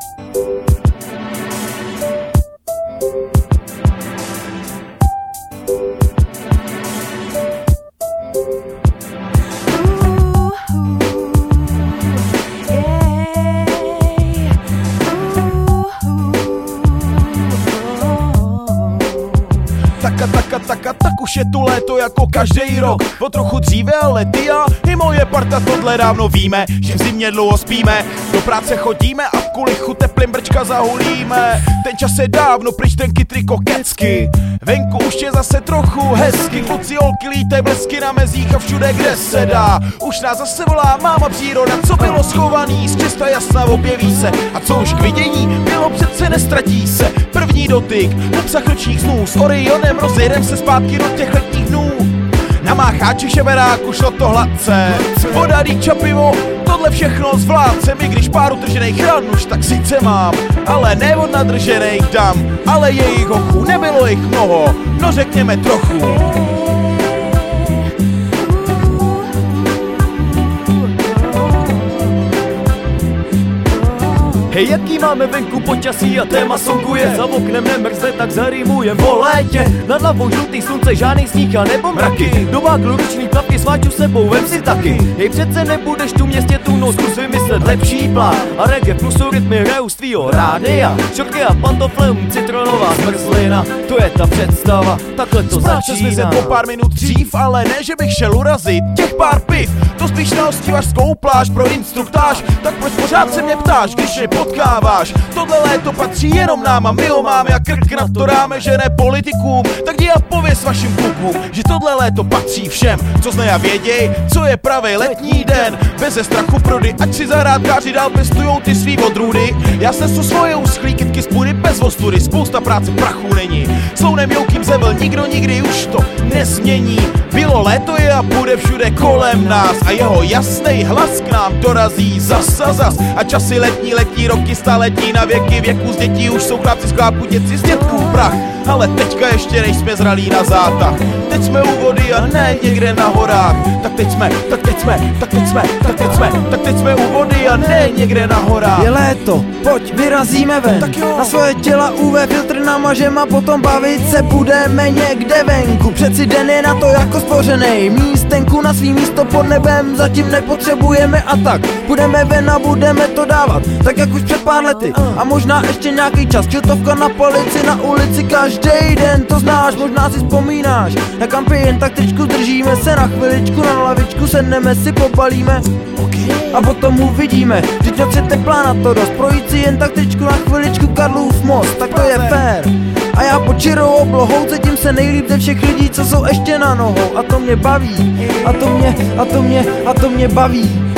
Thank you. Taka, taka, taka, tak už je tu léto jako každý rok. O trochu dříve, ale ty a i moje parta tohle dávno víme Že v zimě dlouho spíme, do práce chodíme a v kulichu teplým brčka zahulíme. Ten čas je dávno pryč, ten kytry kokecky Venku už je zase trochu hezky. Kluci holky líte blesky na mezích a všude kde se dá. Už nás zase volá máma příroda, co bylo schovaný Z čista jasna objeví se. A co už k vidění bylo nestratí se. První dotyk, obsah nočních snů. S Orionem rozjedem se zpátky do těch letních dnů. Na mácháči šeberáku šlo to hladce. Voda, rýča, pivo, tohle všechno zvládce. Mi když pár utržených ran už tak sice mám Ale ne od nadržených dam. Ale jejich hochů, nebylo jich mnoho. No řekněme trochu Hej, jaký máme venku počasí a téma songu je Za oknem nemrzne, tak zarýmujem o létě Nad hlavou žlutý slunce, žádný sníh a nebo mraky. Doma ruční plavky sváču sebou, vem si taky. Hej, přece nebudeš tu městě tu noc, zkus vymyslet lepší plán. A reggae plusu rytmy hrajou z tvýho rádia. Šorky a pantofle, citronová zmrzlina. To je ta představa, takhle to Začíná začíná. po pár minut dřív, ale ne, že bych šel urazit. Těch pár piv Spíš na hostivařskou pláž pro instruktáž Tak proč pořád se mě ptáš, když mě potkáváš? Tohle léto patří jenom nám a my ho máme a krk na to dáme, že ne politikům. Tak jdi a pověz vašim klukům, že tohle léto patří všem. Co znají a věděj, co je pravý letní den. Beze strachu prody, ať si zahrádkáři dál pestujou ty svý odrůdy. Já se svoje uschlý kytky spuny bez ostudy Spousta práce prachu není. Slounem joukým zevel, nikdo nikdy už to nezmění Bylo léto je a bude všude kolem nás. A jeho jasný hlas k nám dorazí zas a zas A časy letní, letní roky staletí na věky Věku. Z dětí už jsou chlapci z klápu, děci z dětků prach. Ale teďka ještě nejsme zralí na zátah. Teď jsme u vody a ne někde na horách. Tak teď jsme, tak teď jsme, tak teď jsme, tak teď jsme, tak teď jsme u vody a ne někde na horách Je léto, pojď, vyrazíme ven. Tak jo. Na svoje těla UV filtr namažem a potom bavit se budeme někde venku. Přeci den je na to jako stvořenej Místenku na svý místo pod nebem zatím nepotřebujeme a tak. Budeme ven a budeme to dávat, tak jak už před pár lety. A možná ještě nějaký čas, čiltovka na polici, na ulici každý den To znáš, možná si vzpomínáš Na kampy jen tak tričku držíme se. Na chviličku Na lavičku sedneme si pobalíme. A potom uvidíme, že noc je teplá na to dost. Projít si jen tak tričku na chviličku Karlův most, tak to je fér. A já pod čirou oblohou cítím se nejlíp ze všech lidí, co jsou ještě na nohou. A to mě baví, a to mě, a to mě, a to mě baví